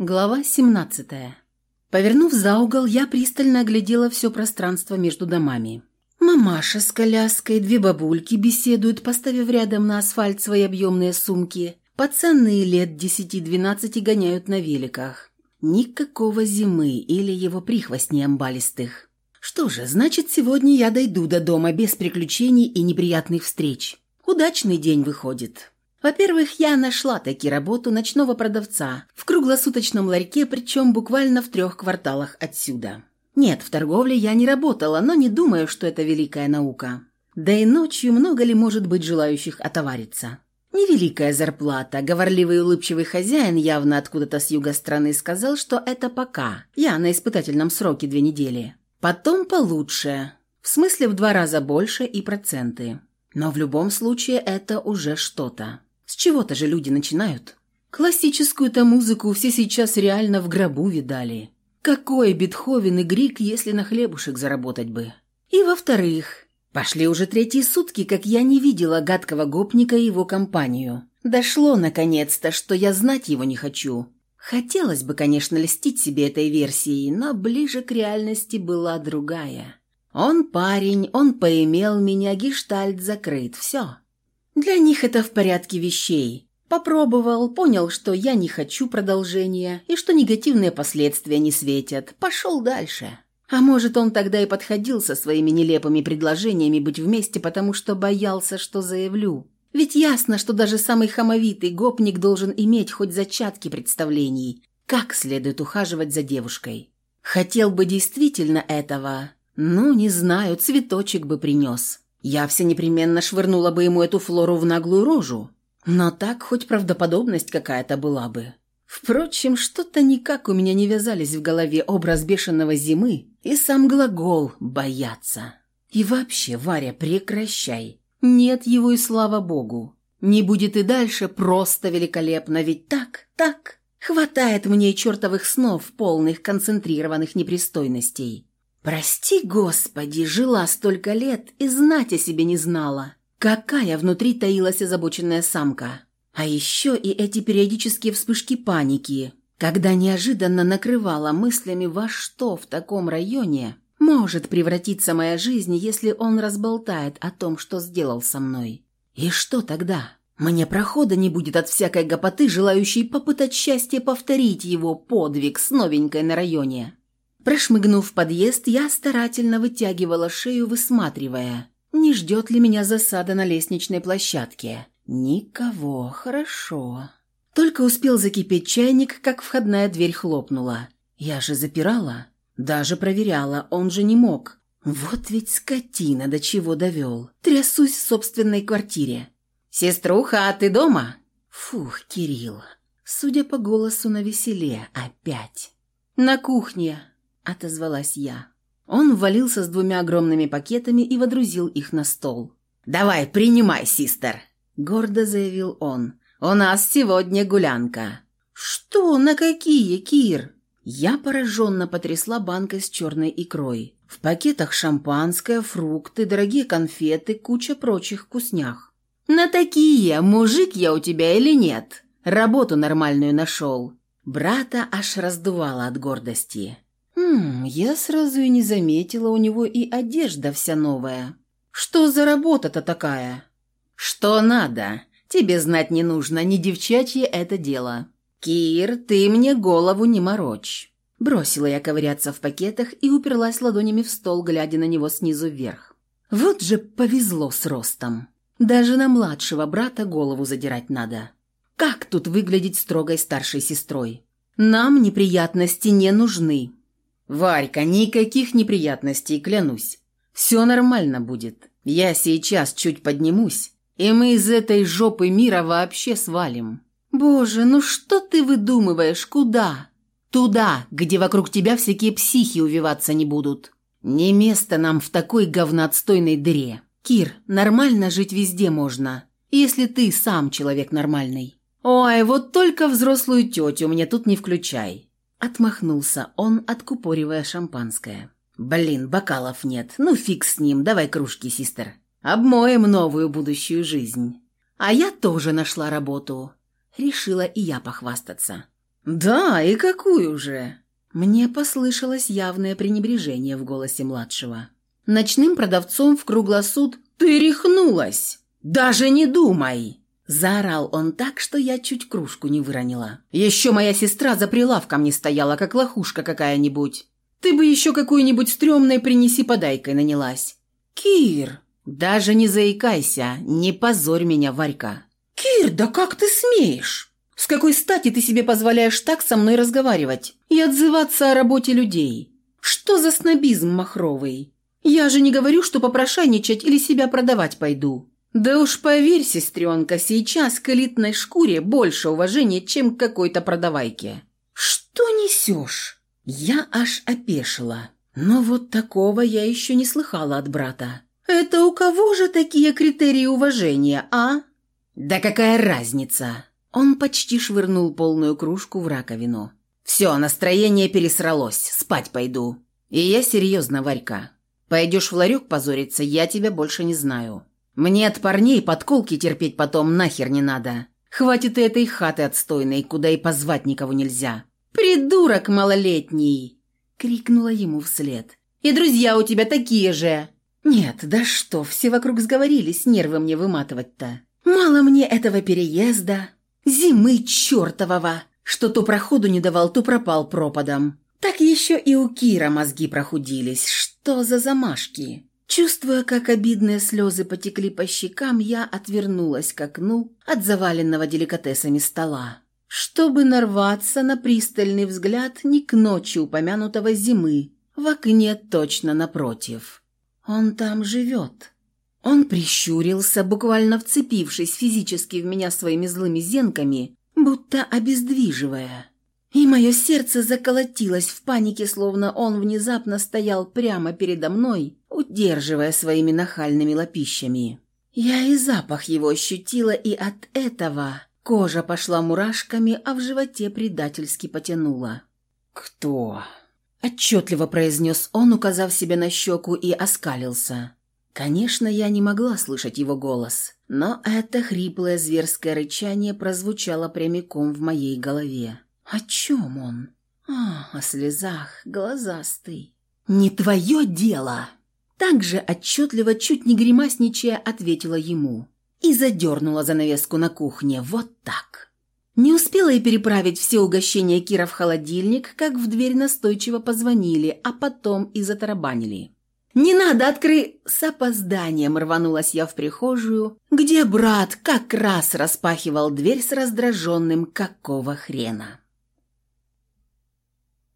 Глава 17. Повернув за угол, я пристально оглядела все пространство между домами. Мамаша с коляской, две бабульки беседуют, поставив рядом на асфальт свои объемные сумки. Пацаны лет 10-12 гоняют на великах. Никакого зимы или его прихвостней амбалистых. Что же, значит, сегодня я дойду до дома без приключений и неприятных встреч. Удачный день выходит. Во-первых, я нашла таки работу ночного продавца в круглосуточном ларьке, причем буквально в трех кварталах отсюда. Нет, в торговле я не работала, но не думаю, что это великая наука. Да и ночью много ли может быть желающих отовариться? Невеликая зарплата. Говорливый улыбчивый хозяин явно откуда-то с юга страны сказал, что это пока. Я на испытательном сроке две недели. Потом получше. В смысле в два раза больше и проценты. Но в любом случае это уже что-то. Чего-то же люди начинают. Классическую-то музыку все сейчас реально в гробу видали. Какой Бетховен и Грик, если на хлебушек заработать бы? И во-вторых, пошли уже третьи сутки, как я не видела гадкого гопника и его компанию. Дошло, наконец-то, что я знать его не хочу. Хотелось бы, конечно, льстить себе этой версией, но ближе к реальности была другая. Он парень, он поимел меня, гештальт закрыт, все. Для них это в порядке вещей. Попробовал, понял, что я не хочу продолжения и что негативные последствия не светят. Пошел дальше. А может, он тогда и подходил со своими нелепыми предложениями быть вместе, потому что боялся, что заявлю. Ведь ясно, что даже самый хамовитый гопник должен иметь хоть зачатки представлений, как следует ухаживать за девушкой. Хотел бы действительно этого, ну, не знаю, цветочек бы принес. Я все непременно швырнула бы ему эту флору в наглую рожу. Но так хоть правдоподобность какая-то была бы. Впрочем, что-то никак у меня не вязались в голове образ бешеного зимы и сам глагол «бояться». И вообще, Варя, прекращай. Нет его и слава богу. Не будет и дальше просто великолепно, ведь так, так. Хватает мне чертовых снов, полных концентрированных непристойностей. Прости, Господи, жила столько лет и знать о себе не знала. Какая внутри таилась озабоченная самка. А еще и эти периодические вспышки паники, когда неожиданно накрывала мыслями, во что в таком районе может превратиться моя жизнь, если он разболтает о том, что сделал со мной. И что тогда? Мне прохода не будет от всякой гопоты, желающей попытать счастье повторить его подвиг с новенькой на районе. Прошмыгнув в подъезд, я старательно вытягивала шею, высматривая, не ждет ли меня засада на лестничной площадке. Никого, хорошо. Только успел закипеть чайник, как входная дверь хлопнула. Я же запирала, даже проверяла, он же не мог. Вот ведь скотина до чего довел. Трясусь в собственной квартире. «Сеструха, а ты дома?» Фух, Кирилл. Судя по голосу на веселе, опять. «На кухне», отозвалась я. Он ввалился с двумя огромными пакетами и водрузил их на стол. «Давай, принимай, систер!» – гордо заявил он. «У нас сегодня гулянка». «Что? На какие, Кир?» Я пораженно потрясла банкой с черной икрой. В пакетах шампанское, фрукты, дорогие конфеты, куча прочих вкуснях. «На такие, мужик я у тебя или нет? Работу нормальную нашел». Брата аж раздувало от гордости. Хм, я сразу и не заметила, у него и одежда вся новая. Что за работа-то такая? Что надо? Тебе знать не нужно, не девчачье это дело. Кир, ты мне голову не морочь. Бросила я ковыряться в пакетах и уперлась ладонями в стол, глядя на него снизу вверх. Вот же повезло с ростом. Даже на младшего брата голову задирать надо. Как тут выглядеть строгой старшей сестрой? Нам неприятности не нужны. «Варька, никаких неприятностей, клянусь. Все нормально будет. Я сейчас чуть поднимусь, и мы из этой жопы мира вообще свалим». «Боже, ну что ты выдумываешь? Куда?» «Туда, где вокруг тебя всякие психи увиваться не будут. Не место нам в такой говноотстойной дыре. Кир, нормально жить везде можно, если ты сам человек нормальный». «Ой, вот только взрослую тетю мне тут не включай. Отмахнулся он, откупоривая шампанское. «Блин, бокалов нет. Ну фиг с ним, давай кружки, систер. Обмоем новую будущую жизнь». А я тоже нашла работу. Решила и я похвастаться. «Да, и какую же?» Мне послышалось явное пренебрежение в голосе младшего. Ночным продавцом в круглосуд «Ты рехнулась! Даже не думай!» Заорал он так, что я чуть кружку не выронила. «Еще моя сестра за прилавком не стояла, как лохушка какая-нибудь. Ты бы еще какую-нибудь стрёмной принеси-подайкой нанялась». «Кир!» «Даже не заикайся, не позорь меня, Варька». «Кир, да как ты смеешь? С какой стати ты себе позволяешь так со мной разговаривать и отзываться о работе людей? Что за снобизм махровый? Я же не говорю, что попрошайничать или себя продавать пойду. Да уж поверь, сестренка, сейчас к элитной шкуре больше уважения, чем к какой-то продавайке». «Что несешь?» Я аж опешила. Но вот такого я еще не слыхала от брата. «Это у кого же такие критерии уважения, а?» «Да какая разница?» Он почти швырнул полную кружку в раковину. «Все, настроение пересралось, спать пойду. И я серьезно, Варька. Пойдешь в ларек позориться, я тебя больше не знаю. Мне от парней подколки терпеть потом нахер не надо. Хватит и этой хаты отстойной, куда и позвать никого нельзя». «Придурок малолетний!» — крикнула ему вслед. «И друзья у тебя такие же!» Нет, да что, все вокруг сговорились, нервы мне выматывать-то. Мало мне этого переезда, зимы чертового, что то проходу не давал, то пропал пропадом. Так еще и у Кира мозги прохудились. Что за замашки? Чувствуя, как обидные слезы потекли по щекам, я отвернулась к окну от заваленного деликатесами стола, чтобы нарваться на пристальный взгляд не к ночи упомянутого зимы, в окне точно напротив. Он там живет. Он прищурился, буквально вцепившись физически в меня своими злыми зенками, будто обездвиживая. И мое сердце заколотилось в панике, словно он внезапно стоял прямо передо мной, удерживая своими нахальными лапищами. Я и запах его ощутила, и от этого кожа пошла мурашками, а в животе предательски потянула. «Кто?» Отчетливо произнес он, указав себе на щеку, и оскалился. Конечно, я не могла слышать его голос, но это хриплое зверское рычание прозвучало прямиком в моей голове. О чем он? А, о слезах, глазастый. «Не твое дело!» Так же отчетливо, чуть не гримасничая, ответила ему. И задернула занавеску на кухне. Вот так. Не успела я переправить все угощения Кира в холодильник, как в дверь настойчиво позвонили, а потом и затарабанили. «Не надо, откры...» С опозданием рванулась я в прихожую, где брат как раз распахивал дверь с раздраженным «какого хрена?».